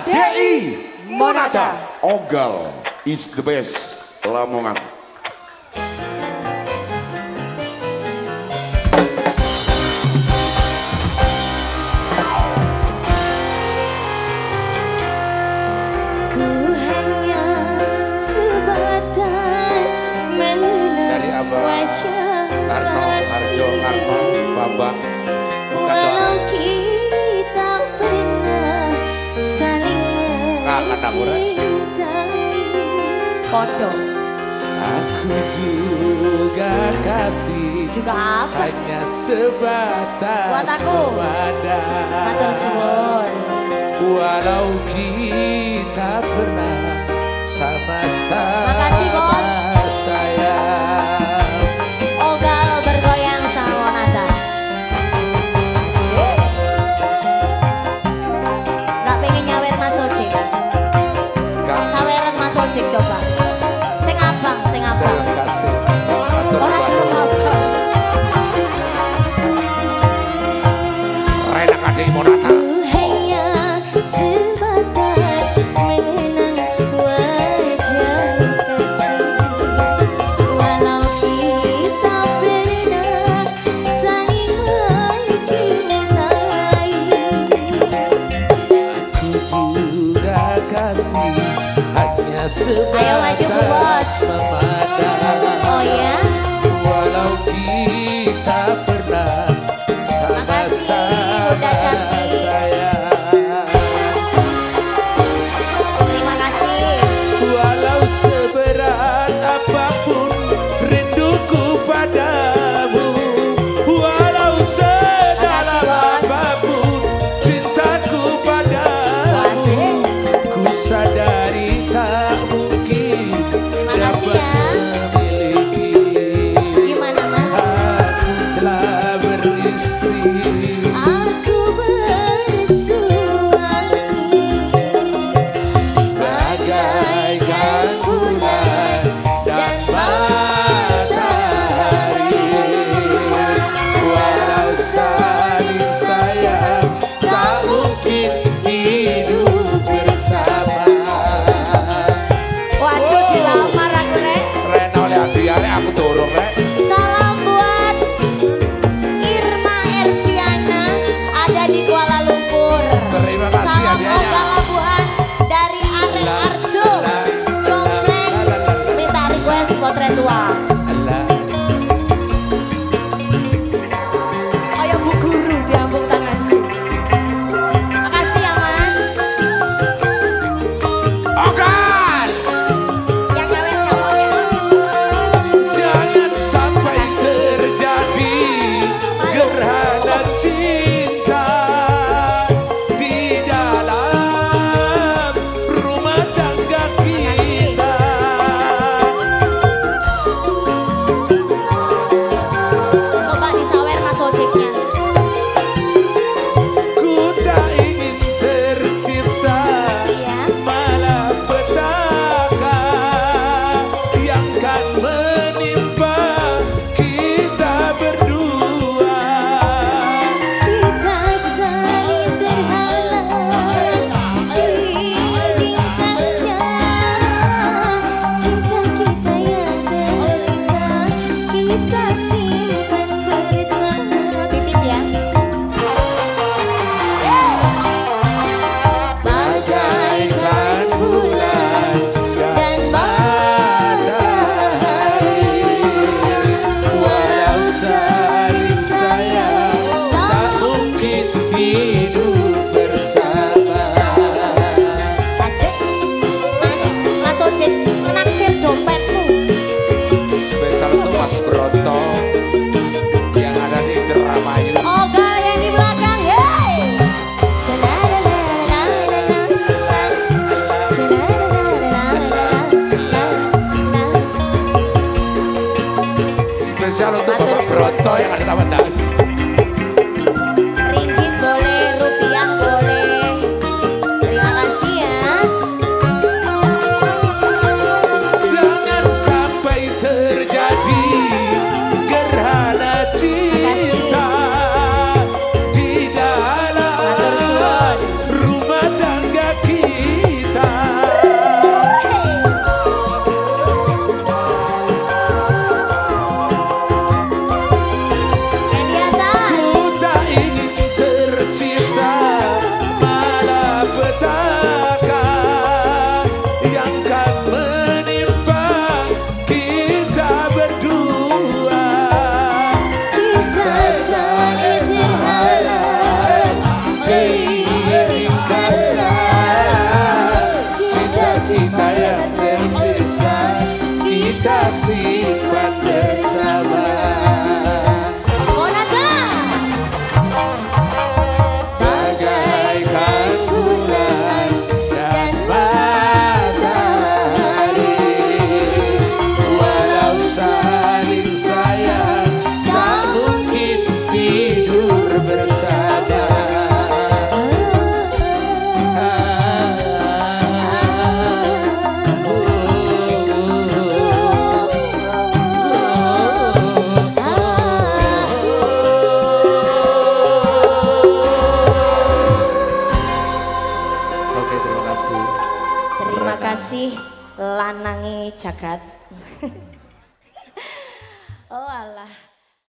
DI Monata. Ogal is the best Lamongan. Ku hanya sebatas Abah wajah Karno, Bambang Walau Namura. mencintai Kodo Aku juga kasih Juga apa? Hanya sebatas Buat aku. Matur suwun Walau kita pernah sama-sama Makasih, Bos. sayang Ogal bergoyang sama Asik Gak pengen nyawer Mas Hanya sebatas Ayo maju, Bu exodiknya Ku tak ingin tercipta iya. Malah petaka Yang kan spesial untuk Bapak Broto yang ada tanda. Simpan bersama lanangi jagat. oh Allah.